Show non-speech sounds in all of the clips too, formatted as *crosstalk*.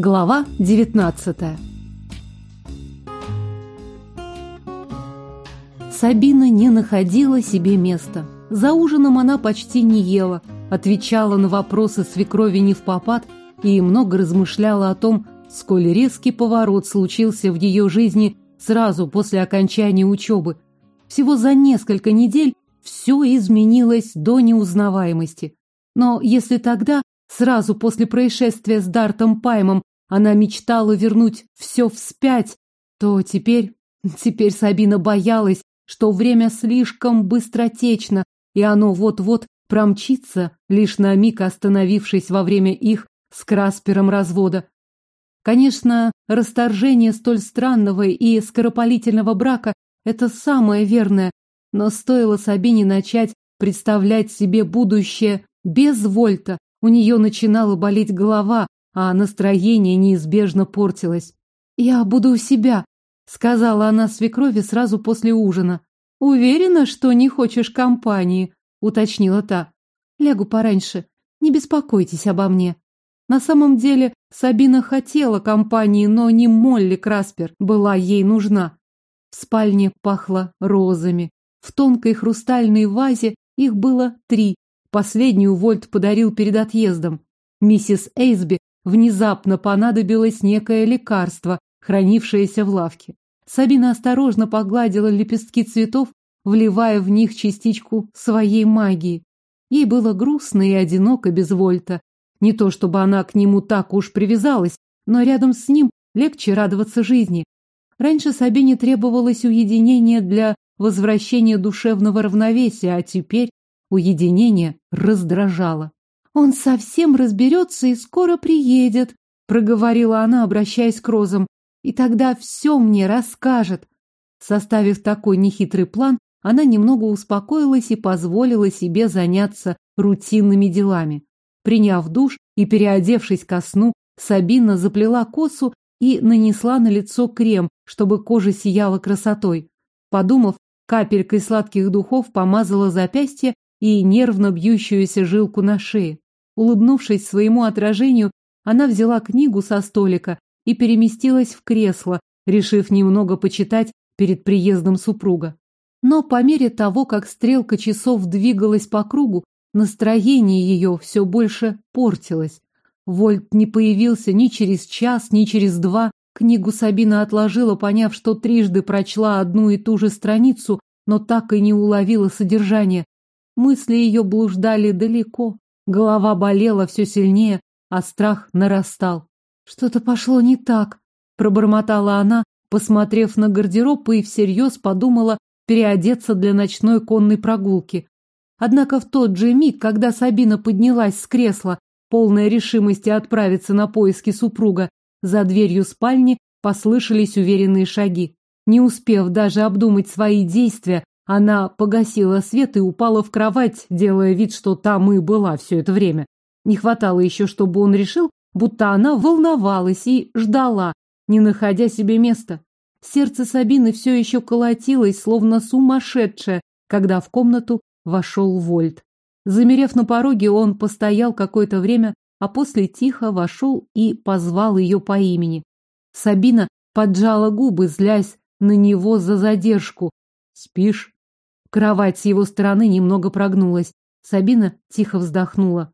Глава 19 Сабина не находила себе места. За ужином она почти не ела, отвечала на вопросы свекрови не в попад и много размышляла о том, сколь резкий поворот случился в ее жизни сразу после окончания учебы. Всего за несколько недель все изменилось до неузнаваемости. Но если тогда, сразу после происшествия с Дартом Паймом, она мечтала вернуть все вспять, то теперь... Теперь Сабина боялась, что время слишком быстротечно, и оно вот-вот промчится, лишь на миг остановившись во время их с Краспером развода. Конечно, расторжение столь странного и скоропалительного брака – это самое верное, но стоило Сабине начать представлять себе будущее без Вольта, у нее начинала болеть голова, а настроение неизбежно портилось. «Я буду у себя», — сказала она свекрови сразу после ужина. «Уверена, что не хочешь компании», — уточнила та. «Лягу пораньше. Не беспокойтесь обо мне». На самом деле Сабина хотела компании, но не Молли Краспер была ей нужна. В спальне пахло розами. В тонкой хрустальной вазе их было три. Последнюю Вольт подарил перед отъездом. Миссис Эйсби внезапно понадобилось некое лекарство, хранившееся в лавке. Сабина осторожно погладила лепестки цветов, вливая в них частичку своей магии. Ей было грустно и одиноко без Вольта. Не то чтобы она к нему так уж привязалась, но рядом с ним легче радоваться жизни. Раньше Сабине требовалось уединение для возвращения душевного равновесия, а теперь уединение раздражало. «Он совсем разберется и скоро приедет», — проговорила она, обращаясь к розам, «и тогда все мне расскажет». Составив такой нехитрый план, она немного успокоилась и позволила себе заняться рутинными делами. Приняв душ и переодевшись ко сну, Сабина заплела косу и нанесла на лицо крем, чтобы кожа сияла красотой. Подумав, капелькой сладких духов помазала запястье и нервно бьющуюся жилку на шее. Улыбнувшись своему отражению, она взяла книгу со столика и переместилась в кресло, решив немного почитать перед приездом супруга. Но по мере того, как стрелка часов двигалась по кругу, настроение ее все больше портилось. Вольт не появился ни через час, ни через два. Книгу Сабина отложила, поняв, что трижды прочла одну и ту же страницу, но так и не уловила содержание. Мысли ее блуждали далеко, Голова болела все сильнее, а страх нарастал. Что-то пошло не так, пробормотала она, посмотрев на гардероб и всерьез подумала переодеться для ночной конной прогулки. Однако в тот же миг, когда Сабина поднялась с кресла, полная решимости отправиться на поиски супруга, за дверью спальни послышались уверенные шаги. Не успев даже обдумать свои действия, она погасила свет и упала в кровать, делая вид, что там и была все это время. Не хватало еще, чтобы он решил, будто она волновалась и ждала, не находя себе места. Сердце Сабины все еще колотилось, словно сумасшедшее, когда в комнату вошел Вольт. Замерев на пороге, он постоял какое-то время, а после тихо вошел и позвал ее по имени. Сабина поджала губы, злясь на него за задержку. «Спишь?» Кровать с его стороны немного прогнулась. Сабина тихо вздохнула.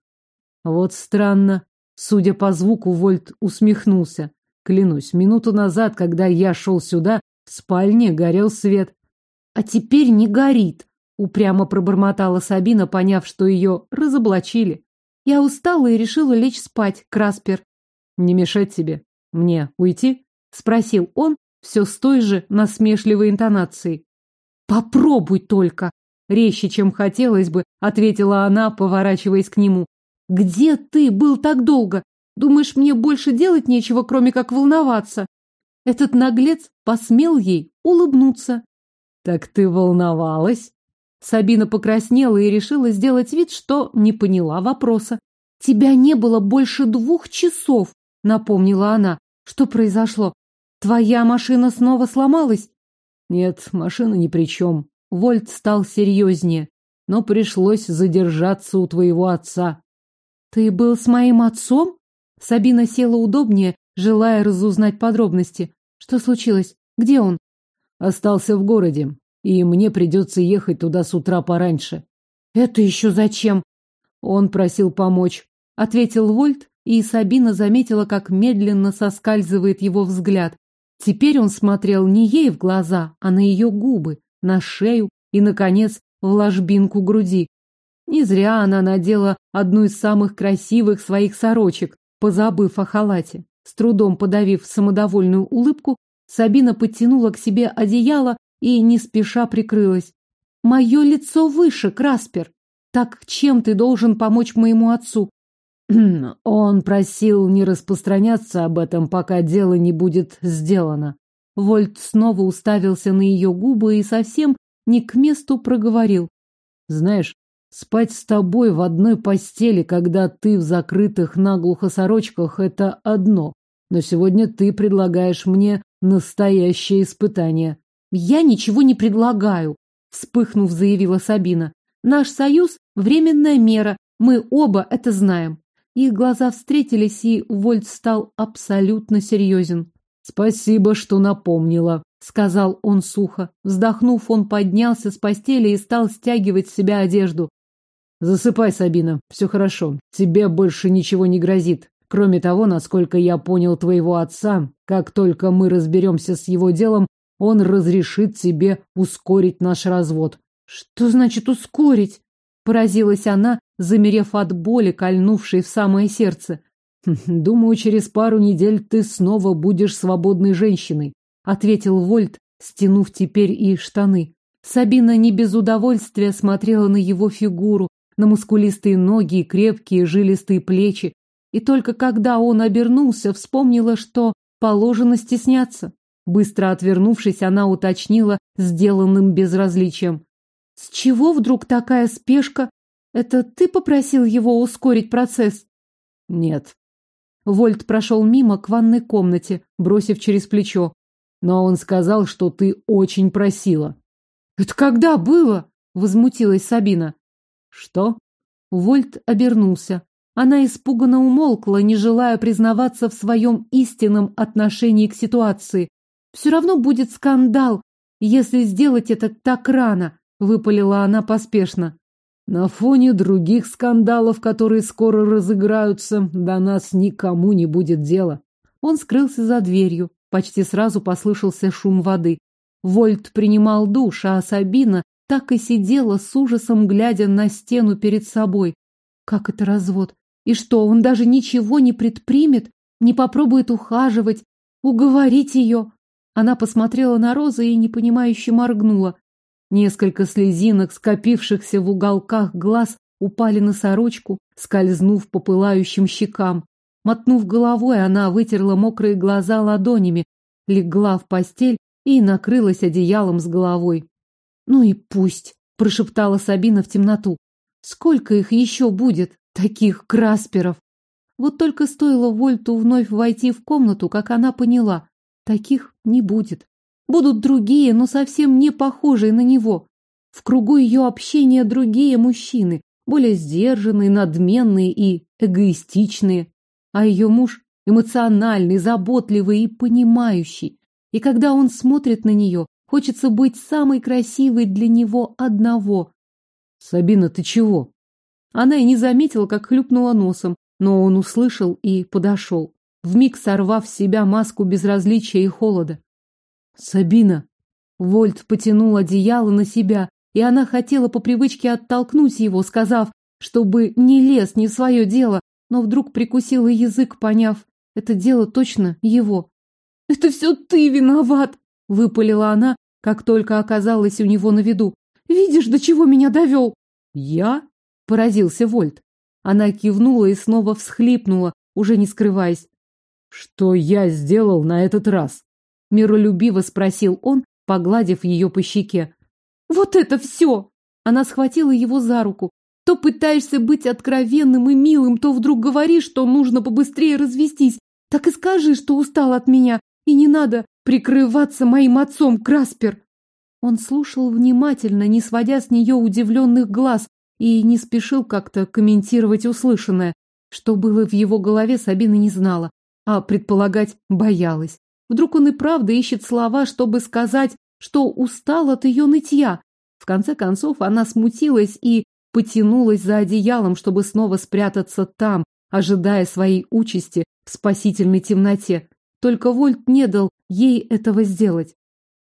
Вот странно. Судя по звуку, Вольт усмехнулся. Клянусь, минуту назад, когда я шел сюда, в спальне горел свет. А теперь не горит, упрямо пробормотала Сабина, поняв, что ее разоблачили. Я устала и решила лечь спать, Краспер. Не мешать тебе. Мне уйти? Спросил он все с той же насмешливой интонацией. Попробуй только, резче, чем хотелось бы, ответила она, поворачиваясь к нему. Где ты был так долго? Думаешь, мне больше делать нечего, кроме как волноваться? Этот наглец посмел ей улыбнуться. Так ты волновалась? Сабина покраснела и решила сделать вид, что не поняла вопроса. Тебя не было больше двух часов, напомнила она. Что произошло? Твоя машина снова сломалась? Нет, машина ни при чем. Вольт стал серьезнее, но пришлось задержаться у твоего отца. Ты был с моим отцом? Сабина села удобнее желая разузнать подробности. Что случилось? Где он? Остался в городе, и мне придется ехать туда с утра пораньше. Это еще зачем? Он просил помочь. Ответил Вольт, и Сабина заметила, как медленно соскальзывает его взгляд. Теперь он смотрел не ей в глаза, а на ее губы, на шею и, наконец, в ложбинку груди. Не зря она надела одну из самых красивых своих сорочек, позабыв о халате. С трудом подавив самодовольную улыбку, Сабина подтянула к себе одеяло и не спеша прикрылась. «Мое лицо выше, Краспер. Так чем ты должен помочь моему отцу?» Он просил не распространяться об этом, пока дело не будет сделано. Вольт снова уставился на ее губы и совсем не к месту проговорил. Знаешь, спать с тобой в одной постели, когда ты в закрытых наглухо сорочках, это одно. Но сегодня ты предлагаешь мне настоящее испытание. Я ничего не предлагаю, вспыхнув, заявила Сабина. Наш союз — временная мера, мы оба это знаем. Их глаза встретились, и Вольт стал абсолютно серьезен. «Спасибо, что напомнила», — сказал он сухо. Вздохнув, он поднялся с постели и стал стягивать с себя одежду. «Засыпай, Сабина, все хорошо. Тебе больше ничего не грозит. Кроме того, насколько я понял твоего отца, как только мы разберемся с его делом, он разрешит тебе ускорить наш развод». «Что значит ускорить?» Поразилась она, замерев от боли, кольнувшей в самое сердце. «Думаю, через пару недель ты снова будешь свободной женщиной», ответил Вольт, стянув теперь и штаны. Сабина не без удовольствия смотрела на его фигуру, на мускулистые ноги и крепкие жилистые плечи, и только когда он обернулся, вспомнила, что положено стесняться. Быстро отвернувшись, она уточнила сделанным безразличием. «С чего вдруг такая спешка? Это ты попросил его ускорить процесс?» «Нет, Вольт прошел мимо к ванной комнате, бросив через плечо. Но он сказал, что ты очень просила. Это когда было? Возмутилась Сабина. Что? Вольт обернулся. Она испуганно умолкла, не желая признаваться в своем истинном отношении к ситуации. Все равно будет скандал, если сделать это так рано, выпалила она поспешно. На фоне других скандалов, которые скоро разыграются, до нас никому не будет дела. Он скрылся за дверью. Почти сразу послышался шум воды. Вольт принимал душ, а Сабина так и сидела с ужасом, глядя на стену перед собой. Как это развод? И что, он даже ничего не предпримет? Не попробует ухаживать? Уговорить ее? Она посмотрела на Розу и непонимающе моргнула. Несколько слезинок, скопившихся в уголках глаз, упали на сорочку, скользнув по пылающим щекам. Мотнув головой, она вытерла мокрые глаза ладонями, легла в постель и накрылась одеялом с головой. «Ну и пусть», — прошептала Сабина в темноту. «Сколько их еще будет, таких красперов?» Вот только стоило Вольту вновь войти в комнату, как она поняла, таких не будет. Будут другие, но совсем не похожие на него. В кругу ее общения другие мужчины, более сдержанные, надменные и эгоистичные. А ее муж эмоциональный, заботливый и понимающий. И когда он смотрит на нее, хочется быть самой красивой для него одного. «Сабина, ты чего?» Она и не заметила, как хлюпнула носом, но он услышал и подошел, вмиг сорвав с себя маску безразличия и холода. Сабина. Вольт потянул одеяло на себя, и она хотела по привычке оттолкнуть его, сказав, чтобы не лез не в свое дело, но вдруг прикусила язык, поняв, это дело точно его. «Это все ты виноват!» — выпалила она, как только оказалась у него на виду. «Видишь, до чего меня довел?» «Я?» — поразился Вольт. Она кивнула и снова всхлипнула, уже не скрываясь. «Что я сделал на этот раз?» Миролюбиво спросил он, погладив ее по щеке. «Вот это все!» Она схватила его за руку. То пытаешься быть откровенным и милым, то вдруг говоришь, что нужно побыстрее развестись. Так и скажи, что устал от меня, и не надо прикрываться моим отцом, Краспер. Он слушал внимательно, не сводя с нее удивленных глаз, и не спешил как-то комментировать услышанное. Что было в его голове, Сабина не знала. а предполагать боялась. Вдруг он и правда ищет слова, чтобы сказать, что устал от ее нытья. В конце концов она смутилась и потянулась за одеялом, чтобы снова спрятаться там, ожидая своей участи в спасительной темноте. Только Вольт не дал ей этого сделать.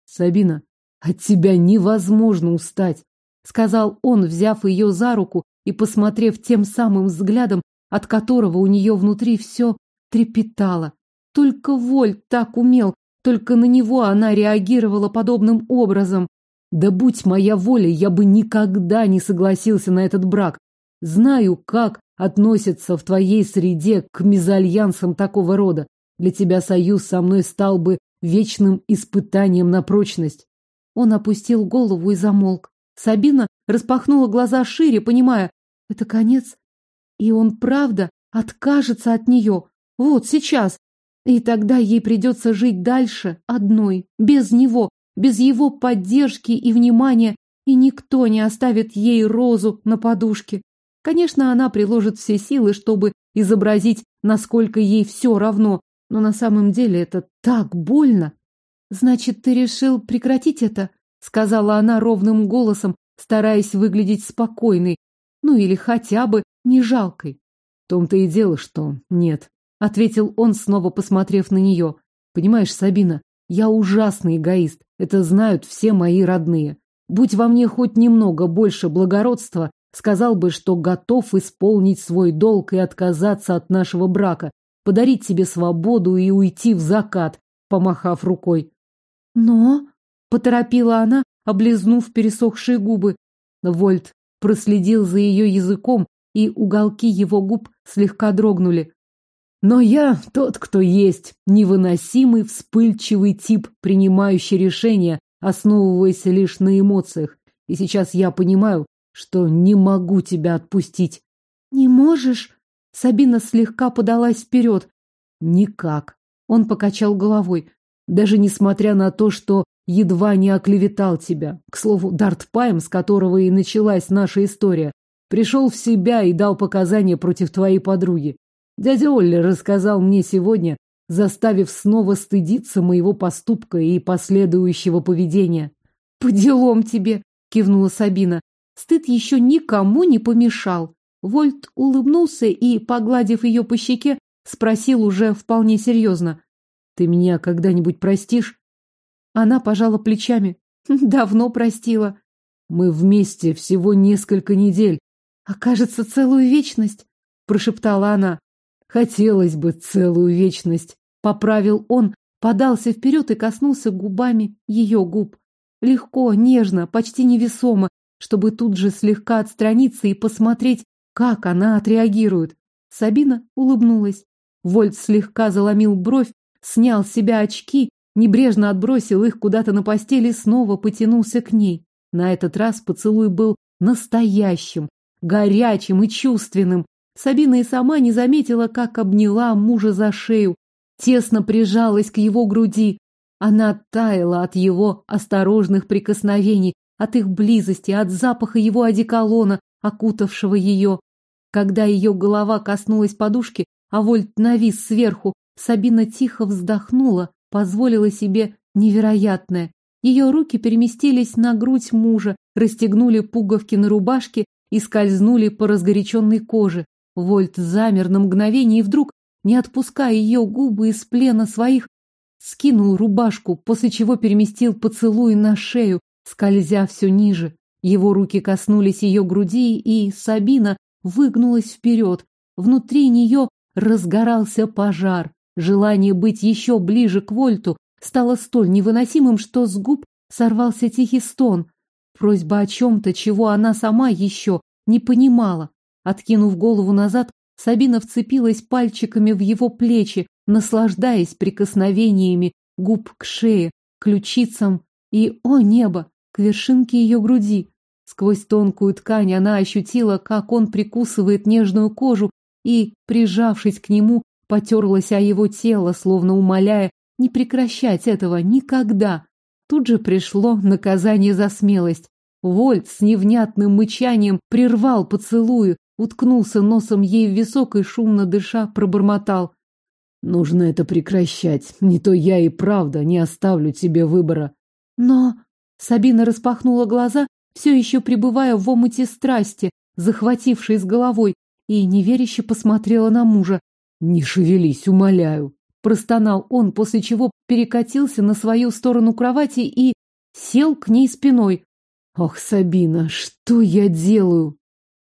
«Сабина, от тебя невозможно устать», — сказал он, взяв ее за руку и посмотрев тем самым взглядом, от которого у нее внутри все трепетало. Только Вольт так умел, только на него она реагировала подобным образом. Да будь моя воля, я бы никогда не согласился на этот брак. Знаю, как относятся в твоей среде к мезальянсам такого рода. Для тебя союз со мной стал бы вечным испытанием на прочность. Он опустил голову и замолк. Сабина распахнула глаза шире, понимая, это конец. И он правда откажется от нее. Вот сейчас. И тогда ей придется жить дальше одной, без него, без его поддержки и внимания, и никто не оставит ей розу на подушке. Конечно, она приложит все силы, чтобы изобразить, насколько ей все равно, но на самом деле это так больно. Значит, ты решил прекратить это? сказала она ровным голосом, стараясь выглядеть спокойной, ну или хотя бы не жалкой. В том-то и дело, что нет, ответил он, снова посмотрев на нее. Понимаешь, Сабина, я ужасный эгоист. Это знают все мои родные. Будь во мне хоть немного больше благородства, сказал бы, что готов исполнить свой долг и отказаться от нашего брака, подарить себе свободу и уйти в закат, помахав рукой. Но, поторопила она, облизнув пересохшие губы. Вольт проследил за ее языком, и уголки его губ слегка дрогнули. Но я тот, кто есть, невыносимый, вспыльчивый тип, принимающий решения, основываясь лишь на эмоциях. И сейчас я понимаю, что не могу тебя отпустить. Не можешь? Сабина слегка подалась вперед. Никак. Он покачал головой. Даже несмотря на то, что едва не оклеветал тебя. К слову, Дарт Пайм, с которого и началась наша история, пришел в себя и дал показания против твоей подруги. Дядя Олли рассказал мне сегодня, заставив снова стыдиться моего поступка и последующего поведения. «По делам тебе!» — кивнула Сабина. Стыд еще никому не помешал. Вольт улыбнулся и, погладив ее по щеке, спросил уже вполне серьезно. «Ты меня когда-нибудь простишь?» Она пожала плечами. «Давно простила». «Мы вместе всего несколько недель». «Окажется, целую вечность», — прошептала она. Хотелось бы целую вечность. Поправил он, подался вперед и коснулся губами ее губ. Легко, нежно, почти невесомо, чтобы тут же слегка отстраниться и посмотреть, как она отреагирует. Сабина улыбнулась. Вольт слегка заломил бровь, снял с себя очки, небрежно отбросил их куда-то на постели и снова потянулся к ней. На этот раз поцелуй был настоящим, горячим и чувственным, Сабина и сама не заметила, как обняла мужа за шею, тесно прижалась к его груди. Она таяла от его осторожных прикосновений, от их близости, от запаха его одеколона, окутавшего ее. Когда ее голова коснулась подушки, а Вольт навис сверху, Сабина тихо вздохнула, позволила себе невероятное. Ее руки переместились на грудь мужа, расстегнули пуговки на рубашке и скользнули по разгоряченной коже. Вольт замер на мгновение и вдруг, не отпуская ее губы из плена своих, скинул рубашку, после чего переместил поцелуй на шею, скользя все ниже. Его руки коснулись ее груди, и Сабина выгнулась вперед. Внутри нее разгорался пожар. Желание быть еще ближе к Вольту стало столь невыносимым, что с губ сорвался тихий стон. Просьба о чем-то, чего она сама еще не понимала. Откинув голову назад, Сабина вцепилась пальчиками в его плечи, наслаждаясь прикосновениями губ к шее, ключицам и, о небо, к вершинке ее груди. Сквозь тонкую ткань она ощутила, как он прикусывает нежную кожу и, прижавшись к нему, потерлась о его тело, словно умоляя не прекращать этого никогда. Тут же пришло наказание за смелость. Вольт с невнятным мычанием прервал поцелую, уткнулся носом ей в висок и, шумно дыша, пробормотал. Нужно это прекращать. Не то я и правда не оставлю тебе выбора. Но... Сабина распахнула глаза, все еще пребывая в омуте страсти, захватившей с головой, и неверяще посмотрела на мужа. «Не шевелись, умоляю!» Простонал он, после чего перекатился на свою сторону кровати и сел к ней спиной. «Ох, Сабина, что я делаю?»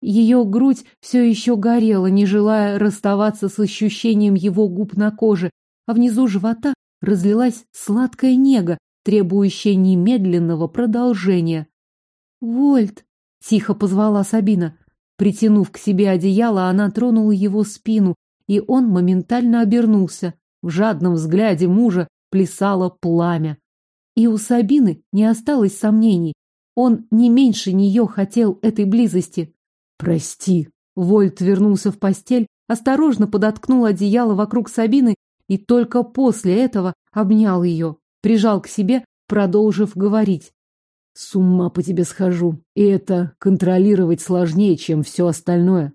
Ее грудь все еще горела, не желая расставаться с ощущением его губ на коже, а внизу живота разлилась сладкая нега, требующая немедленного продолжения. «Вольт!» — тихо позвала Сабина. Притянув к себе одеяло, она тронула его спину, и он моментально обернулся. В жадном взгляде мужа плясало пламя. И у Сабины не осталось сомнений. Он не меньше нее хотел этой близости. «Прости». Вольт вернулся в постель, осторожно подоткнул одеяло вокруг Сабины и только после этого обнял ее, прижал к себе, продолжив говорить. С ума по тебе схожу, и это контролировать сложнее, чем все остальное.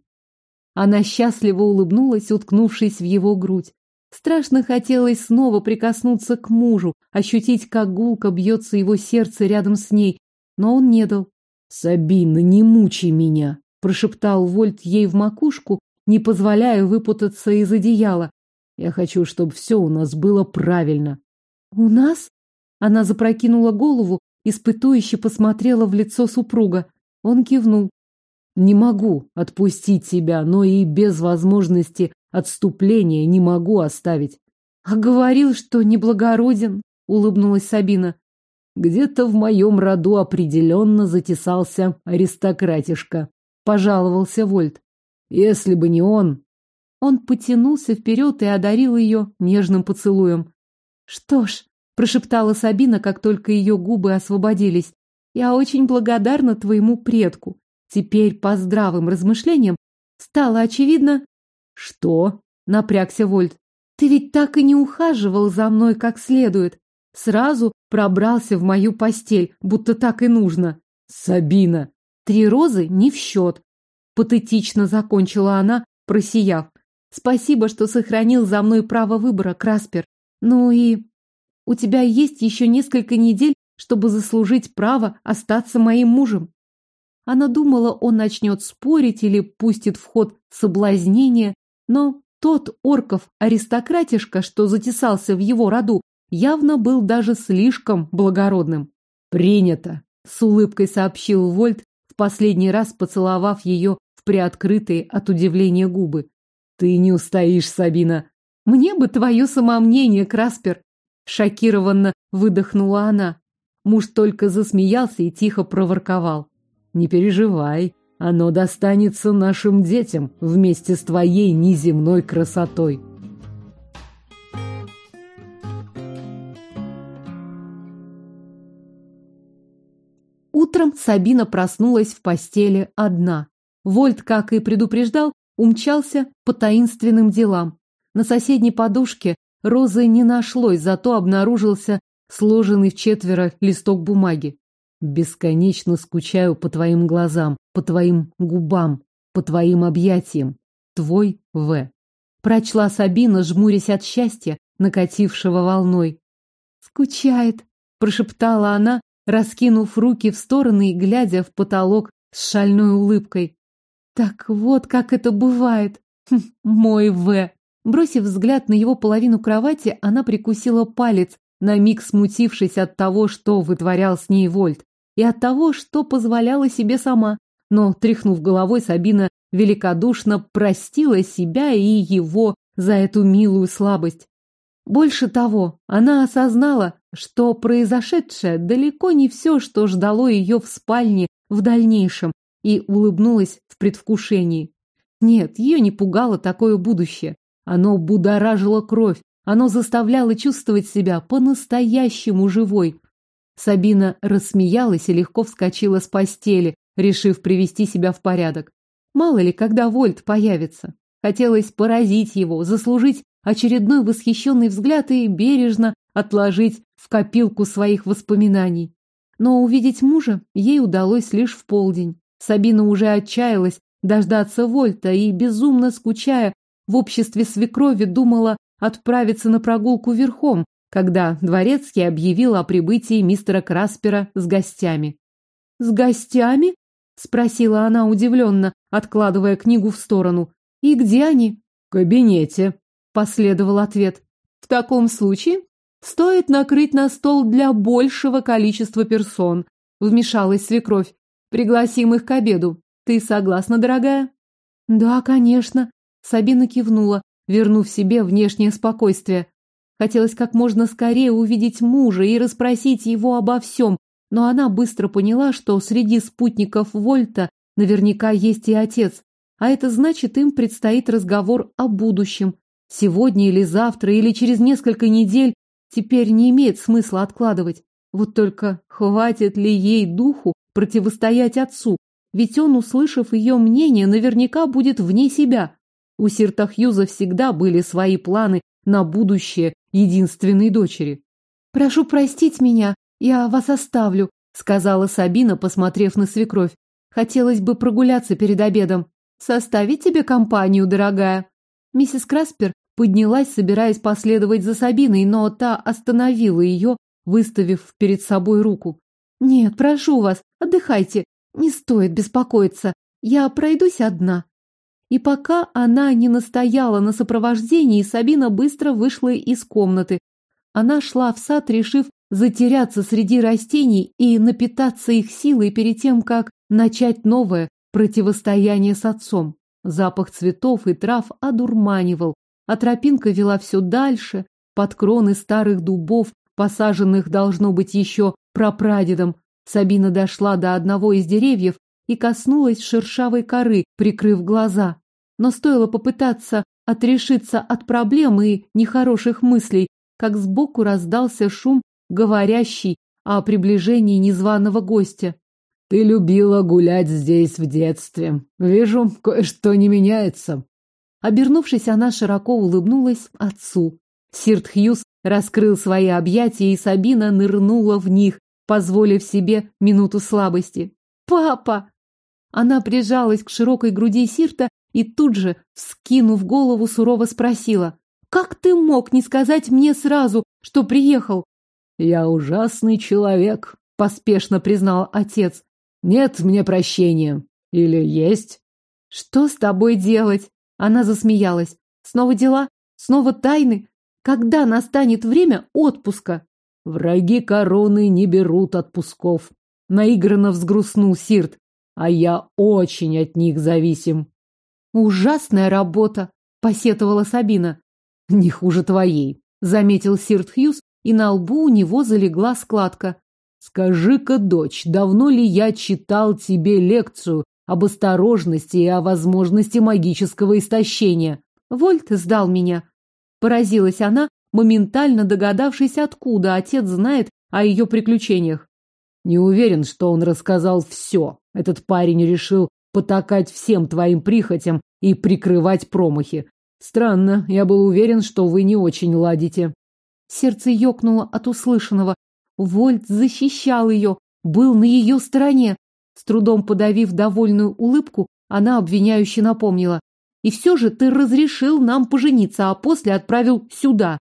Она счастливо улыбнулась, уткнувшись в его грудь. Страшно хотелось снова прикоснуться к мужу, ощутить, как гулко бьется его сердце рядом с ней, но он не дал. «Сабина, не мучай меня!» – прошептал Вольт ей в макушку, не позволяя выпутаться из одеяла. «Я хочу, чтобы все у нас было правильно». «У нас?» Она запрокинула голову, испытующе посмотрела в лицо супруга. Он кивнул. Не могу отпустить тебя, но и без возможности отступления не могу оставить. А говорил, что неблагороден, улыбнулась Сабина. Где-то в моем роду определенно затесался аристократишка, пожаловался Вольт. Если бы не он... Он потянулся вперед и одарил ее нежным поцелуем. Что ж, прошептала Сабина, как только ее губы освободились. Я очень благодарна твоему предку. Теперь по здравым размышлениям стало очевидно... Что? Напрягся Вольт. Ты ведь так и не ухаживал за мной как следует. Сразу пробрался в мою постель, будто так и нужно. Сабина. Три розы не в счет. Патетично закончила она, просияв. Спасибо, что сохранил за мной право выбора, Краспер. Ну и у тебя есть еще несколько недель, чтобы заслужить право остаться моим мужем. Она думала, он начнет спорить или пустит в ход соблазнение, но тот орков аристократишка, что затесался в его роду, явно был даже слишком благородным. «Принято!» — с улыбкой сообщил Вольт, последний раз поцеловав ее в приоткрытые от удивления губы. «Ты не устоишь, Сабина!» «Мне бы твое самомнение, Краспер!» Шокированно выдохнула она. Муж только засмеялся и тихо проворковал. «Не переживай, оно достанется нашим детям вместе с твоей неземной красотой». Утром Сабина проснулась в постели одна. Вольт, как и предупреждал, умчался по таинственным делам. На соседней подушке Розы не нашлось, зато обнаружился сложенный в четверо листок бумаги. Бесконечно скучаю по твоим глазам, по твоим губам, по твоим объятиям. Твой В. Прочла Сабина, жмурясь от счастья, накатившего волной. «Скучает», — прошептала она, раскинув руки в стороны и глядя в потолок с шальной улыбкой. «Так вот, как это бывает. Хм, мой В. Бросив взгляд на его половину кровати, она прикусила палец, на миг смутившись от того, что вытворял с ней Вольт, и от того, что позволяла себе сама. Но, тряхнув головой, Сабина великодушно простила себя и его за эту милую слабость. Больше того, она осознала, что произошедшее далеко не все, что ждало ее в спальне в дальнейшем, и улыбнулась в предвкушении. Нет, ее не пугало такое будущее. Оно будоражило кровь, оно заставляло чувствовать себя по-настоящему живой. Сабина рассмеялась и легко вскочила с постели, решив привести себя в порядок. Мало ли, когда Вольт появится. Хотелось поразить его, заслужить очередной восхищенный взгляд и бережно отложить в копилку своих воспоминаний. Но увидеть мужа ей удалось лишь в полдень. Сабина уже отчаялась дождаться Вольта и, безумно скучая, в обществе свекрови думала отправиться на прогулку верхом, когда дворецкий объявил о прибытии мистера Краспера с гостями. «С гостями?» — спросила она удивленно, откладывая книгу в сторону. «И где они?» «В кабинете», — последовал ответ. «В таком случае стоит накрыть на стол для большего количества персон», — вмешалась свекровь. «Пригласим их к обеду. Ты согласна, дорогая?» «Да, конечно», — Сабина кивнула, вернув себе внешнее спокойствие. Хотелось как можно скорее увидеть мужа и расспросить его обо всем, но она быстро поняла, что среди спутников Вольта наверняка есть и отец, а это значит, им предстоит разговор о будущем. Сегодня или завтра, или через несколько недель теперь не имеет смысла откладывать. Вот только хватит ли ей духу противостоять отцу? Ведь он, услышав ее мнение, наверняка будет вне себя. У Сиртахьюза всегда были свои планы на будущее единственной дочери. «Прошу простить меня, я вас оставлю», — сказала Сабина, посмотрев на свекровь. «Хотелось бы прогуляться перед обедом. Составить тебе компанию, дорогая». Миссис Краспер поднялась, собираясь последовать за Сабиной, но та остановила ее, выставив перед собой руку. «Нет, прошу вас, отдыхайте. Не стоит беспокоиться. Я пройдусь одна». И пока она не настояла на сопровождении, Сабина быстро вышла из комнаты. Она шла в сад, решив затеряться среди растений и напитаться их силой перед тем, как начать новое противостояние с отцом. Запах цветов и трав одурманивал, а тропинка вела все дальше, под кроны старых дубов, посаженных, должно быть, еще прапрадедом. Сабина дошла до одного из деревьев и коснулась шершавой коры, прикрыв глаза. Но стоило попытаться отрешиться от проблем и нехороших мыслей, как сбоку раздался шум, говорящий о приближении незваного гостя. «Ты любила гулять здесь в детстве. Вижу, кое-что не меняется». Обернувшись, она широко улыбнулась отцу. Сирт Хьюз раскрыл свои объятия, и Сабина нырнула в них, позволив себе минуту слабости. «Папа!» Она прижалась к широкой груди Сирта и тут же, вскинув голову, сурово спросила. «Как ты мог не сказать мне сразу, что приехал?» «Я ужасный человек», — поспешно признал отец. «Нет мне прощения. Или есть?» «Что с тобой делать?» Она засмеялась. «Снова дела? Снова тайны? Когда настанет время отпуска?» «Враги короны не берут отпусков», — наигранно взгрустнул Сирт. «А я очень от них зависим». «Ужасная работа», — посетовала Сабина. «Не хуже твоей», — заметил Сирт Хьюз, и на лбу у него залегла складка. «Скажи-ка, дочь, давно ли я читал тебе лекцию об осторожности и о возможности магического истощения?» «Вольт сдал меня». Поразилась она, моментально догадавшись, откуда отец знает о ее приключениях. «Не уверен, что он рассказал все. Этот парень решил потакать всем твоим прихотям и прикрывать промахи. Странно, я был уверен, что вы не очень ладите. Сердце ёкнуло от услышанного. Вольт защищал ее, был на ее стороне. С трудом подавив довольную улыбку, она обвиняюще напомнила. И все же ты разрешил нам пожениться, а после отправил сюда.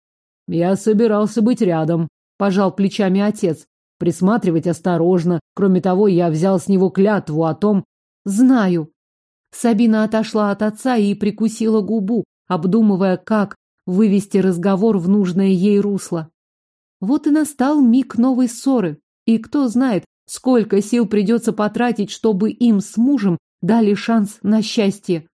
Я собирался быть рядом, пожал плечами отец. Присматривать осторожно. Кроме того, я взял с него клятву о том, Знаю. Сабина отошла от отца и прикусила губу, обдумывая, как вывести разговор в нужное ей русло. Вот и настал миг новой ссоры. И кто знает, сколько сил придется потратить, чтобы им с мужем дали шанс на счастье.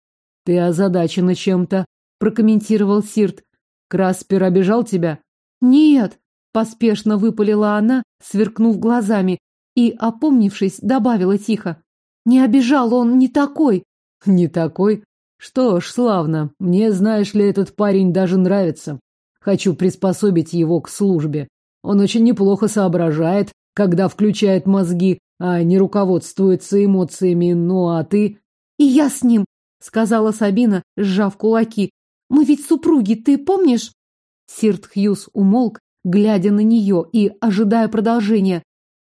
«Ты озадачена чем-то», — прокомментировал Сирт. «Краспер обижал тебя?» «Нет», — поспешно выпалила она, сверкнув глазами, и, опомнившись, добавила тихо. Не обижал он не такой. Не такой? Что ж, славно. Мне, знаешь ли, этот парень даже нравится. Хочу приспособить его к службе. Он очень неплохо соображает, когда включает мозги, а не руководствуется эмоциями. Ну, а ты... И я с ним, сказала Сабина, сжав кулаки. Мы ведь супруги, ты помнишь? Сирт Хьюз умолк, глядя на нее и ожидая продолжения.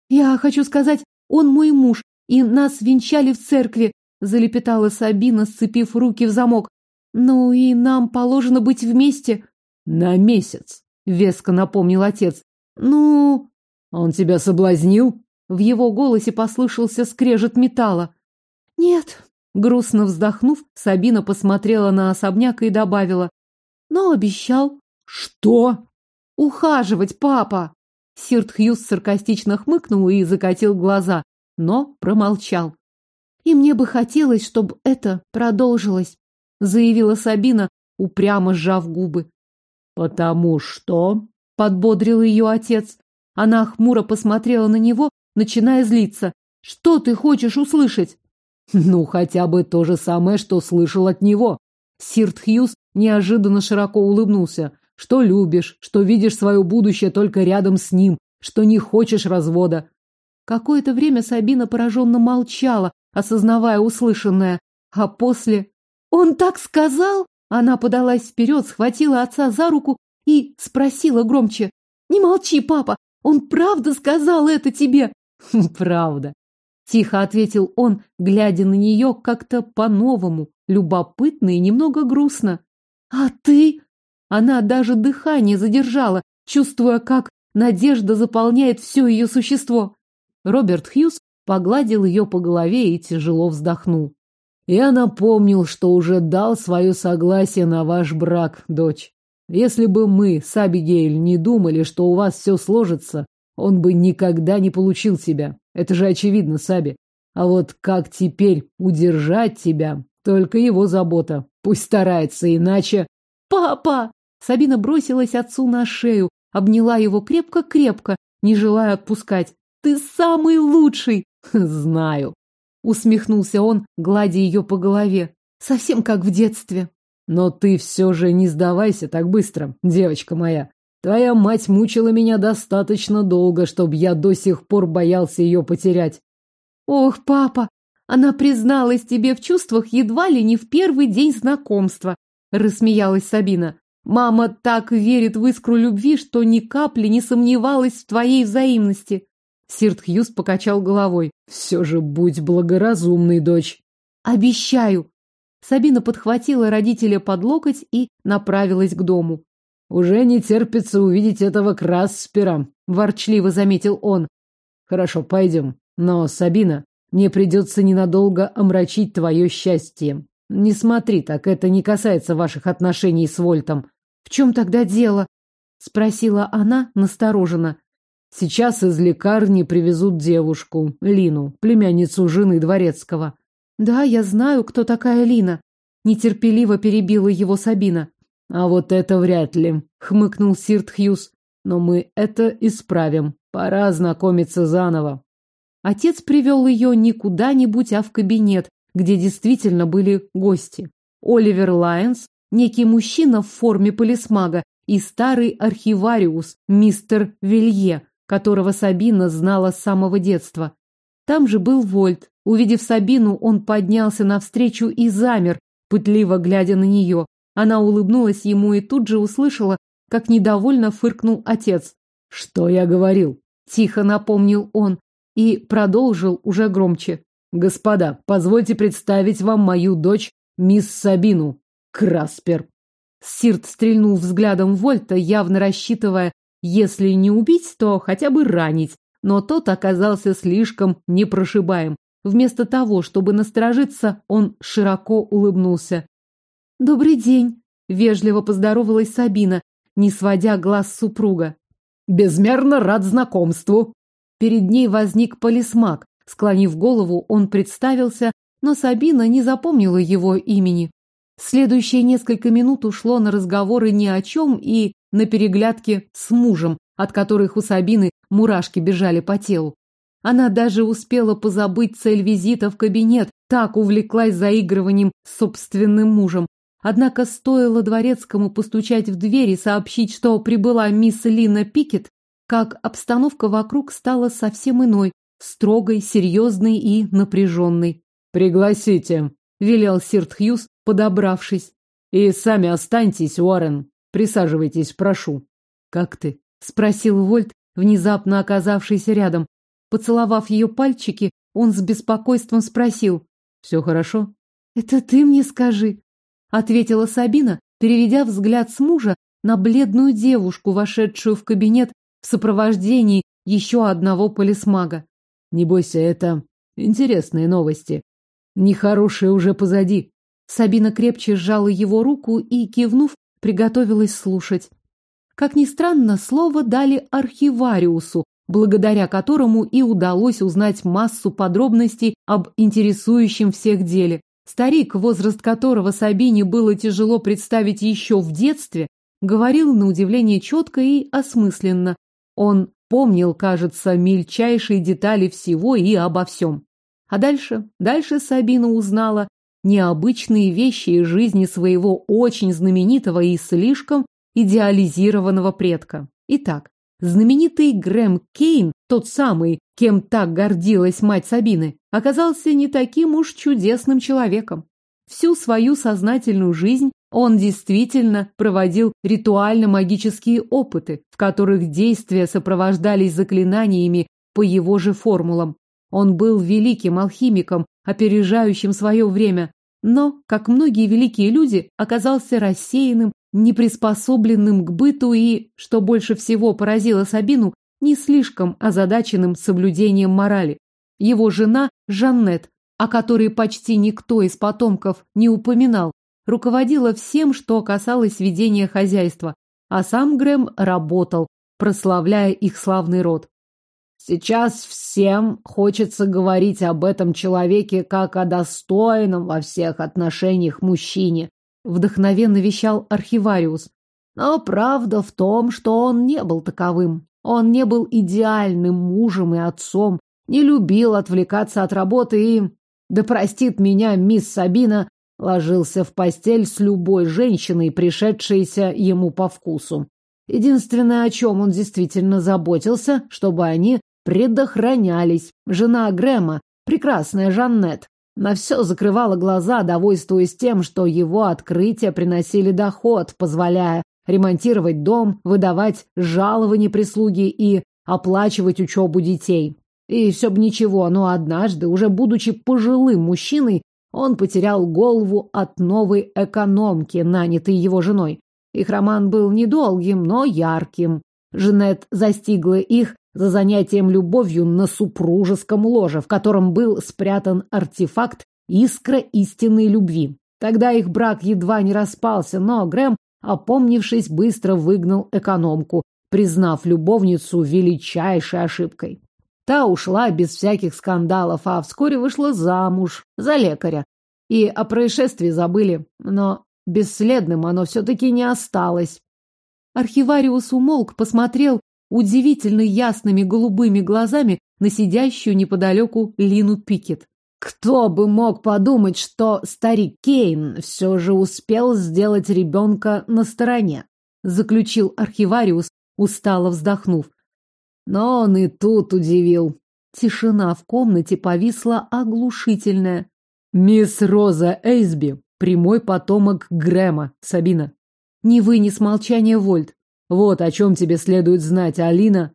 Я хочу сказать, он мой муж, и нас венчали в церкви, залепетала Сабина, сцепив руки в замок. Ну и нам положено быть вместе. На месяц, веско напомнил отец. Ну, он тебя соблазнил? В его голосе послышался скрежет металла. Нет, грустно вздохнув, Сабина посмотрела на особняк и добавила: "Но обещал". Что? Ухаживать, папа. Сирт Хьюз саркастично хмыкнул и закатил глаза, но промолчал. И мне бы хотелось, чтобы это продолжилось, заявила Сабина, упрямо сжав губы. Потому что, подбодрил ее отец. Она хмуро посмотрела на него, начиная злиться. Что ты хочешь услышать? Ну, хотя бы то же самое, что слышал от него. Сирт Хьюз неожиданно широко улыбнулся. Что любишь, что видишь свое будущее только рядом с ним, что не хочешь развода. Какое-то время Сабина пораженно молчала, осознавая услышанное, а после... «Он так сказал?» Она подалась вперед, схватила отца за руку и спросила громче. «Не молчи, папа, он правда сказал это тебе?» *laughs* «Правда», — тихо ответил он, глядя на нее как-то по-новому, любопытно и немного грустно. «А ты?» Она даже дыхание задержала, чувствуя, как надежда заполняет все ее существо. Роберт Хьюз погладил ее по голове и тяжело вздохнул. Я напомнил, что уже дал свое согласие на ваш брак, дочь. Если бы мы с Абигейль не думали, что у вас все сложится, он бы никогда не получил тебя. Это же очевидно, Саби. А вот как теперь удержать тебя, только его забота. Пусть старается, иначе... Папа! Сабина бросилась отцу на шею, обняла его крепко-крепко, не желая отпускать. «Ты самый лучший!» «Знаю!» Усмехнулся он, гладя ее по голове. «Совсем как в детстве!» «Но ты все же не сдавайся так быстро, девочка моя. Твоя мать мучила меня достаточно долго, чтобы я до сих пор боялся ее потерять». «Ох, папа, она призналась тебе в чувствах едва ли не в первый день знакомства», рассмеялась Сабина. Мама так верит в искру любви, что ни капли не сомневалась в твоей взаимности. Сирт Хьюз покачал головой. Все же будь благоразумной, дочь. Обещаю. Сабина подхватила родителя под локоть и направилась к дому. Уже не терпится увидеть этого Краспера, ворчливо заметил он. Хорошо, пойдем. Но, Сабина, мне придется ненадолго омрачить твое счастье. Не смотри так, это не касается ваших отношений с Вольтом. В чем тогда дело? Спросила она настороженно. Сейчас из лекарни привезут девушку, Лину, племянницу жены дворецкого. Да, я знаю, кто такая Лина. Нетерпеливо перебила его Сабина. А вот это вряд ли, хмыкнул Сирт Хьюз. Но мы это исправим. Пора знакомиться заново. Отец привел ее не куда-нибудь, а в кабинет, где действительно были гости. Оливер Лайонс, некий мужчина в форме полисмага и старый архивариус мистер Вилье, которого Сабина знала с самого детства. Там же был Вольт. Увидев Сабину, он поднялся навстречу и замер, пытливо глядя на нее. Она улыбнулась ему и тут же услышала, как недовольно фыркнул отец. «Что я говорил?» – тихо напомнил он и продолжил уже громче. Господа, позвольте представить вам мою дочь, мисс Сабину. Краспер. Сирт стрельнул взглядом Вольта, явно рассчитывая, если не убить, то хотя бы ранить. Но тот оказался слишком непрошибаем. Вместо того, чтобы насторожиться, он широко улыбнулся. «Добрый день!» — вежливо поздоровалась Сабина, не сводя глаз супруга. «Безмерно рад знакомству!» Перед ней возник полисмак, Склонив голову, он представился, но Сабина не запомнила его имени. Следующие несколько минут ушло на разговоры ни о чем и на переглядки с мужем, от которых у Сабины мурашки бежали по телу. Она даже успела позабыть цель визита в кабинет, так увлеклась заигрыванием с собственным мужем. Однако стоило дворецкому постучать в дверь и сообщить, что прибыла мисс Лина Пикет, как обстановка вокруг стала совсем иной, строгой, серьезной и напряженной. «Пригласите», — велел Сирт Хьюз, подобравшись. «И сами останьтесь, Уоррен. Присаживайтесь, прошу». «Как ты?» — спросил Вольт, внезапно оказавшийся рядом. Поцеловав ее пальчики, он с беспокойством спросил. «Все хорошо?» «Это ты мне скажи», — ответила Сабина, переведя взгляд с мужа на бледную девушку, вошедшую в кабинет в сопровождении еще одного полисмага. Не бойся, это интересные новости. Нехорошие уже позади. Сабина крепче сжала его руку и, кивнув, приготовилась слушать. Как ни странно, слово дали архивариусу, благодаря которому и удалось узнать массу подробностей об интересующем всех деле. Старик, возраст которого Сабине было тяжело представить еще в детстве, говорил на удивление четко и осмысленно. Он помнил, кажется, мельчайшие детали всего и обо всем. А дальше, дальше Сабина узнала необычные вещи из жизни своего очень знаменитого и слишком идеализированного предка. Итак, знаменитый Грэм Кейн, тот самый, кем так гордилась мать Сабины, оказался не таким уж чудесным человеком. Всю свою сознательную жизнь он действительно проводил ритуально-магические опыты, в которых действия сопровождались заклинаниями по его же формулам. Он был великим алхимиком, опережающим свое время, но, как многие великие люди, оказался рассеянным, неприспособленным к быту и, что больше всего поразило Сабину, не слишком озадаченным соблюдением морали. Его жена Жаннет, о которой почти никто из потомков не упоминал, руководила всем, что касалось ведения хозяйства, а сам Грэм работал, прославляя их славный род. Сейчас всем хочется говорить об этом человеке как о достойном во всех отношениях мужчине, вдохновенно вещал архивариус. Но правда в том, что он не был таковым. Он не был идеальным мужем и отцом, не любил отвлекаться от работы и... Да простит меня мисс Сабина, ложился в постель с любой женщиной, пришедшейся ему по вкусу. Единственное, о чем он действительно заботился, чтобы они предохранялись. Жена Грэма, прекрасная Жаннет, на все закрывала глаза, довольствуясь тем, что его открытия приносили доход, позволяя ремонтировать дом, выдавать жалования прислуги и оплачивать учебу детей. И все бы ничего, но однажды, уже будучи пожилым мужчиной, он потерял голову от новой экономки, нанятой его женой. Их роман был недолгим, но ярким. Женет застигла их за занятием любовью на супружеском ложе, в котором был спрятан артефакт искра истинной любви. Тогда их брак едва не распался, но Грэм, опомнившись, быстро выгнал экономку, признав любовницу величайшей ошибкой. Та ушла без всяких скандалов, а вскоре вышла замуж за лекаря. И о происшествии забыли, но бесследным оно все-таки не осталось. Архивариус умолк, посмотрел удивительно ясными голубыми глазами на сидящую неподалеку Лину Пикет. Кто бы мог подумать, что старик Кейн все же успел сделать ребенка на стороне, заключил архивариус, устало вздохнув. Но он и тут удивил. Тишина в комнате повисла оглушительная. «Мисс Роза Эйсби, прямой потомок Грэма, Сабина». Не вынес молчания Вольт. Вот о чем тебе следует знать, Алина.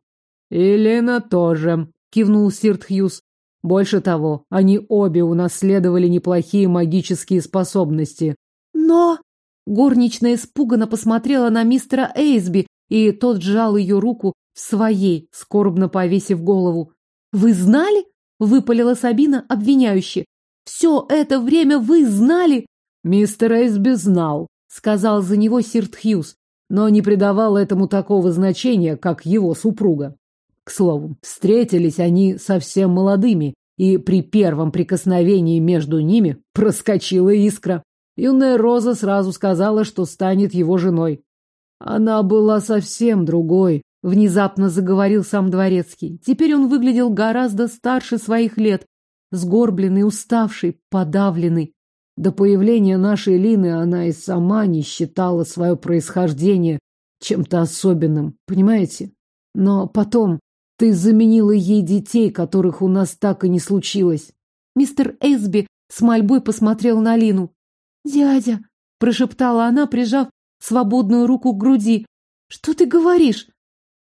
И Лена тоже, кивнул Сирт Хьюз. Больше того, они обе унаследовали неплохие магические способности. Но... Горничная испуганно посмотрела на мистера Эйсби, и тот сжал ее руку в своей, скорбно повесив голову. «Вы знали?» — выпалила Сабина обвиняюще. «Все это время вы знали?» «Мистер Эйсби знал», — сказал за него Сирт Хьюз но не придавал этому такого значения, как его супруга. К слову, встретились они совсем молодыми, и при первом прикосновении между ними проскочила искра. Юная Роза сразу сказала, что станет его женой. Она была совсем другой, внезапно заговорил сам дворецкий. Теперь он выглядел гораздо старше своих лет, сгорбленный, уставший, подавленный. До появления нашей Лины она и сама не считала свое происхождение чем-то особенным, понимаете? Но потом ты заменила ей детей, которых у нас так и не случилось. Мистер Эсби с мольбой посмотрел на Лину. «Дядя», — прошептала она, прижав свободную руку к груди, — «что ты говоришь?»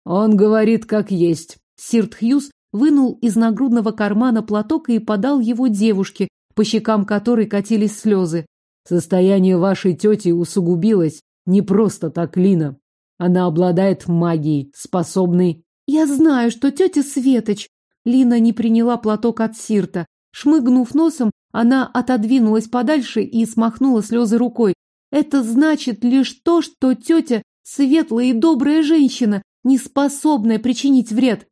Он говорит, как есть. Сирт Хьюз вынул из нагрудного кармана платок и подал его девушке, по щекам которой катились слезы. Состояние вашей тети усугубилось. Не просто так, Лина. Она обладает магией, способной... Я знаю, что тетя Светоч... Лина не приняла платок от Сирта. Шмыгнув носом, она отодвинулась подальше и смахнула слезы рукой. Это значит лишь то, что тетя светлая и добрая женщина, не способная причинить вред.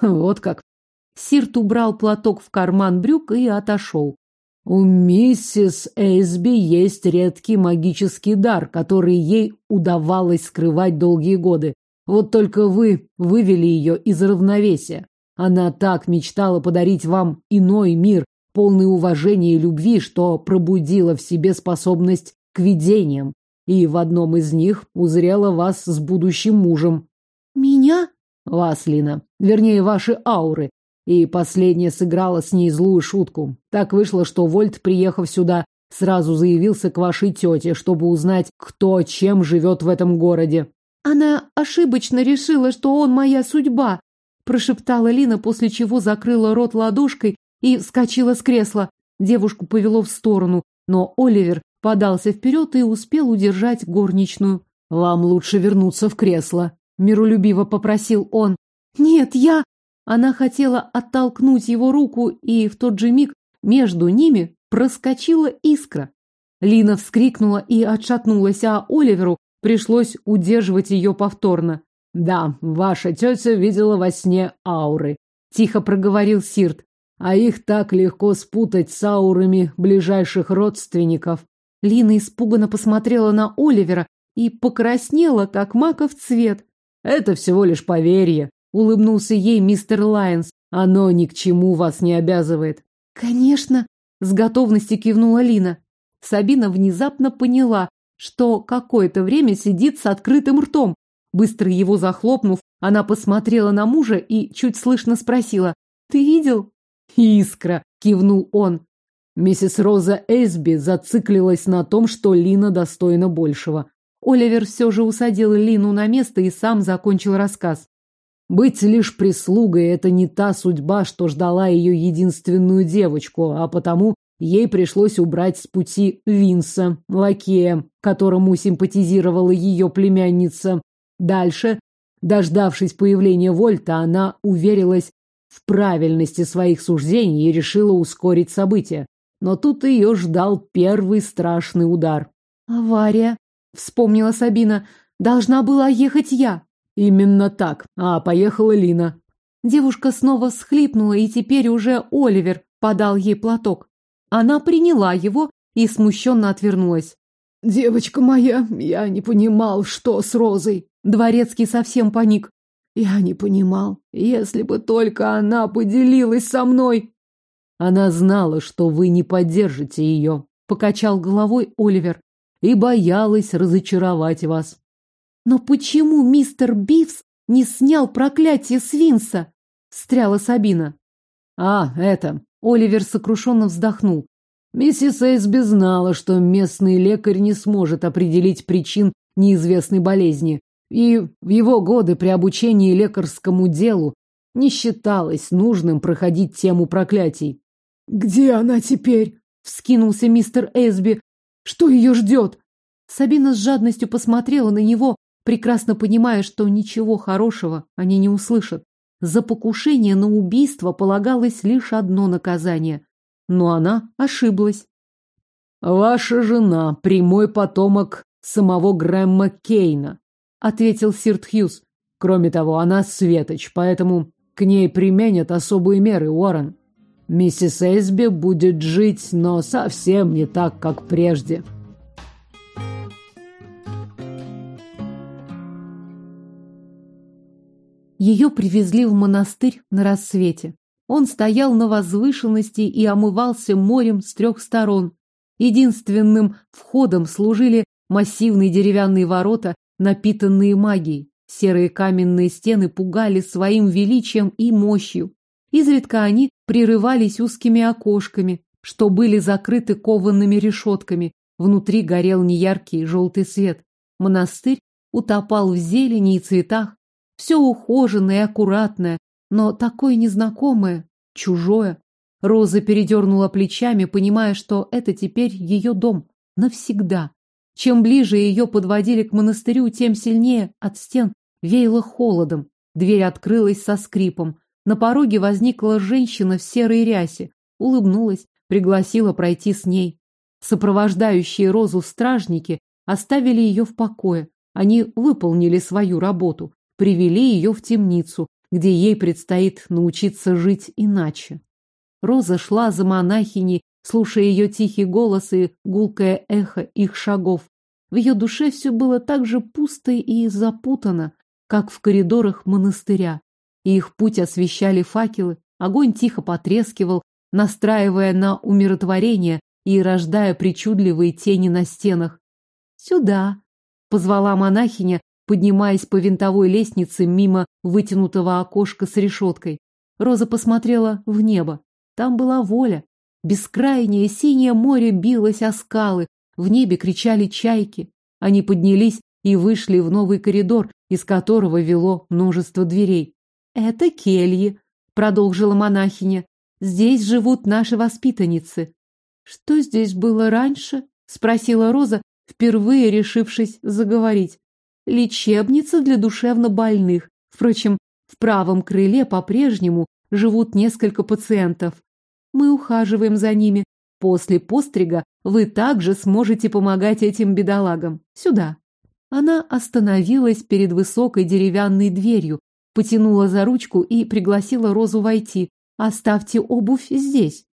Вот как. Сирт убрал платок в карман брюк и отошел. У миссис Эйсби есть редкий магический дар, который ей удавалось скрывать долгие годы. Вот только вы вывели ее из равновесия. Она так мечтала подарить вам иной мир, полный уважения и любви, что пробудила в себе способность к видениям. И в одном из них узрела вас с будущим мужем. Меня? Вас, Лина. Вернее, ваши ауры. И последняя сыграла с ней злую шутку. Так вышло, что Вольт, приехав сюда, сразу заявился к вашей тете, чтобы узнать, кто чем живет в этом городе. Она ошибочно решила, что он моя судьба, прошептала Лина, после чего закрыла рот ладошкой и вскочила с кресла. Девушку повело в сторону, но Оливер подался вперед и успел удержать горничную. «Вам лучше вернуться в кресло», — миролюбиво попросил он. «Нет, я...» Она хотела оттолкнуть его руку, и в тот же миг между ними проскочила искра. Лина вскрикнула и отшатнулась, а Оливеру пришлось удерживать ее повторно. «Да, ваша тетя видела во сне ауры», — тихо проговорил Сирт. «А их так легко спутать с аурами ближайших родственников». Лина испуганно посмотрела на Оливера и покраснела, как маков цвет. «Это всего лишь поверье», улыбнулся ей мистер Лайнс. Оно ни к чему вас не обязывает. Конечно, с готовностью кивнула Лина. Сабина внезапно поняла, что какое-то время сидит с открытым ртом. Быстро его захлопнув, она посмотрела на мужа и чуть слышно спросила: "Ты видел?" "Искра", кивнул он. Миссис Роза Эсби зациклилась на том, что Лина достойна большего. Оливер все же усадил Лину на место и сам закончил рассказ. Быть лишь прислугой – это не та судьба, что ждала ее единственную девочку, а потому ей пришлось убрать с пути Винса, лакея, которому симпатизировала ее племянница. Дальше, дождавшись появления Вольта, она уверилась в правильности своих суждений и решила ускорить события. Но тут ее ждал первый страшный удар. «Авария», — вспомнила Сабина, — «должна была ехать я». Именно так. А, поехала Лина. Девушка снова всхлипнула, и теперь уже Оливер подал ей платок. Она приняла его и смущенно отвернулась. «Девочка моя, я не понимал, что с Розой». Дворецкий совсем паник. «Я не понимал. Если бы только она поделилась со мной». Она знала, что вы не поддержите ее, покачал головой Оливер, и боялась разочаровать вас. Но почему мистер Бивс не снял проклятие Свинса? Встряла Сабина. А, это. Оливер сокрушенно вздохнул. Миссис Эйсби знала, что местный лекарь не сможет определить причин неизвестной болезни. И в его годы при обучении лекарскому делу не считалось нужным проходить тему проклятий. «Где она теперь?» — вскинулся мистер Эсби. «Что ее ждет?» Сабина с жадностью посмотрела на него, прекрасно понимая, что ничего хорошего они не услышат. За покушение на убийство полагалось лишь одно наказание. Но она ошиблась. «Ваша жена – прямой потомок самого Грэмма Кейна», – ответил Сирт Хьюз. «Кроме того, она светоч, поэтому к ней применят особые меры, Уоррен. Миссис Эйсби будет жить, но совсем не так, как прежде». Ее привезли в монастырь на рассвете. Он стоял на возвышенности и омывался морем с трех сторон. Единственным входом служили массивные деревянные ворота, напитанные магией. Серые каменные стены пугали своим величием и мощью. Изредка они прерывались узкими окошками, что были закрыты коваными решетками. Внутри горел неяркий желтый свет. Монастырь утопал в зелени и цветах, все ухоженное и аккуратное, но такое незнакомое, чужое. Роза передернула плечами, понимая, что это теперь ее дом. Навсегда. Чем ближе ее подводили к монастырю, тем сильнее от стен веяло холодом. Дверь открылась со скрипом. На пороге возникла женщина в серой рясе, улыбнулась, пригласила пройти с ней. Сопровождающие Розу стражники оставили ее в покое. Они выполнили свою работу, привели ее в темницу, где ей предстоит научиться жить иначе. Роза шла за монахиней, слушая ее тихий голос и гулкое эхо их шагов. В ее душе все было так же пусто и запутано, как в коридорах монастыря. Их путь освещали факелы, огонь тихо потрескивал, настраивая на умиротворение и рождая причудливые тени на стенах. «Сюда!» — позвала монахиня, поднимаясь по винтовой лестнице мимо вытянутого окошка с решеткой. Роза посмотрела в небо. Там была воля. Бескрайнее синее море билось о скалы, в небе кричали чайки. Они поднялись и вышли в новый коридор, из которого вело множество дверей. «Это кельи», — продолжила монахиня. «Здесь живут наши воспитанницы». «Что здесь было раньше?» — спросила Роза, впервые решившись заговорить. «Лечебница для душевнобольных. Впрочем, в правом крыле по-прежнему живут несколько пациентов. Мы ухаживаем за ними. После пострига вы также сможете помогать этим бедолагам. Сюда». Она остановилась перед высокой деревянной дверью, потянула за ручку и пригласила Розу войти. «Оставьте обувь здесь».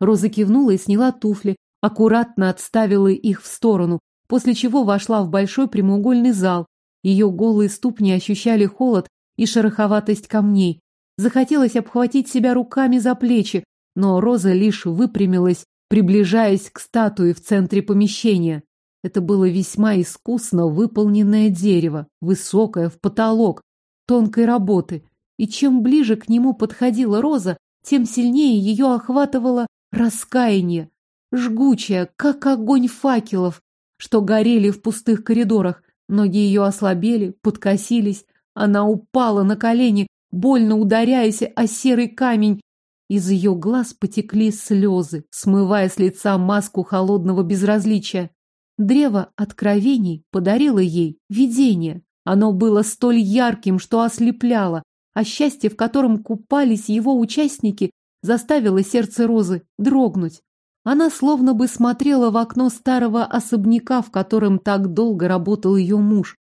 Роза кивнула и сняла туфли, аккуратно отставила их в сторону, после чего вошла в большой прямоугольный зал. Ее голые ступни ощущали холод и шероховатость камней. Захотелось обхватить себя руками за плечи, но Роза лишь выпрямилась, приближаясь к статуе в центре помещения. Это было весьма искусно выполненное дерево, высокое, в потолок, тонкой работы. И чем ближе к нему подходила Роза, тем сильнее ее охватывало раскаяние, жгучее, как огонь факелов, что горели в пустых коридорах. Ноги ее ослабели, подкосились. Она упала на колени, больно ударяясь о серый камень. Из ее глаз потекли слезы, смывая с лица маску холодного безразличия. Древо откровений подарило ей видение. Оно было столь ярким, что ослепляло, а счастье, в котором купались его участники, заставило сердце Розы дрогнуть. Она словно бы смотрела в окно старого особняка, в котором так долго работал ее муж.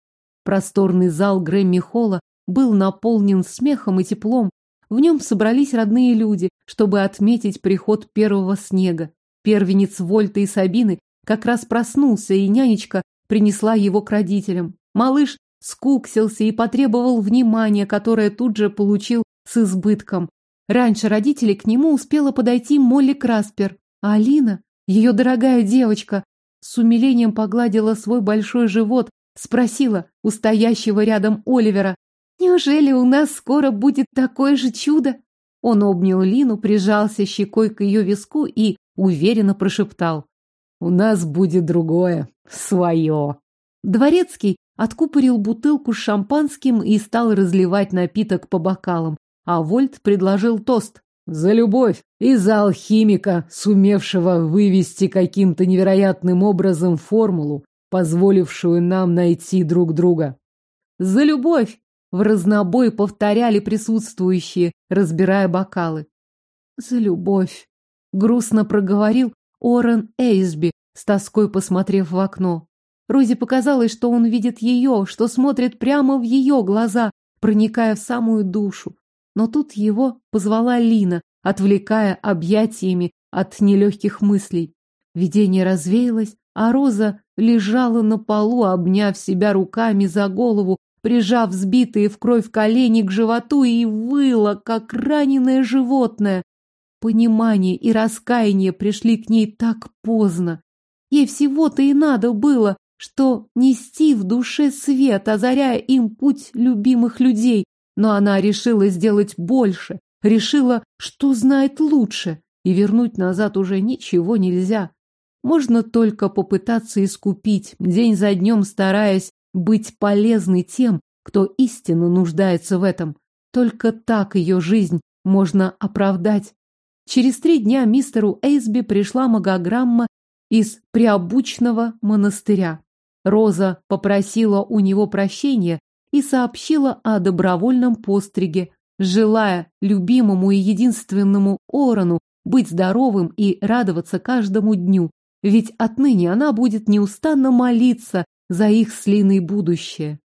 Просторный зал Грэмми Холла был наполнен смехом и теплом. В нем собрались родные люди, чтобы отметить приход первого снега. Первенец Вольта и Сабины как раз проснулся, и нянечка принесла его к родителям. Малыш скуксился и потребовал внимания, которое тут же получил с избытком. Раньше родители к нему успела подойти Молли Краспер, а Алина, ее дорогая девочка, с умилением погладила свой большой живот, спросила у стоящего рядом Оливера, «Неужели у нас скоро будет такое же чудо?» Он обнял Лину, прижался щекой к ее виску и уверенно прошептал. У нас будет другое, свое. Дворецкий откупорил бутылку с шампанским и стал разливать напиток по бокалам, а Вольт предложил тост. За любовь и за алхимика, сумевшего вывести каким-то невероятным образом формулу, позволившую нам найти друг друга. За любовь! В разнобой повторяли присутствующие, разбирая бокалы. За любовь! Грустно проговорил Орен Эйсби, с тоской посмотрев в окно. Розе показалось, что он видит ее, что смотрит прямо в ее глаза, проникая в самую душу. Но тут его позвала Лина, отвлекая объятиями от нелегких мыслей. Видение развеялось, а Роза лежала на полу, обняв себя руками за голову, прижав сбитые в кровь колени к животу и выла, как раненое животное. Понимание и раскаяние пришли к ней так поздно. Ей всего-то и надо было, что нести в душе свет, озаряя им путь любимых людей. Но она решила сделать больше, решила, что знает лучше, и вернуть назад уже ничего нельзя. Можно только попытаться искупить, день за днем стараясь быть полезной тем, кто истинно нуждается в этом. Только так ее жизнь можно оправдать. Через три дня мистеру Эйсби пришла магограмма из приобучного монастыря. Роза попросила у него прощения и сообщила о добровольном постриге, желая любимому и единственному Орону быть здоровым и радоваться каждому дню, ведь отныне она будет неустанно молиться за их с Линой будущее.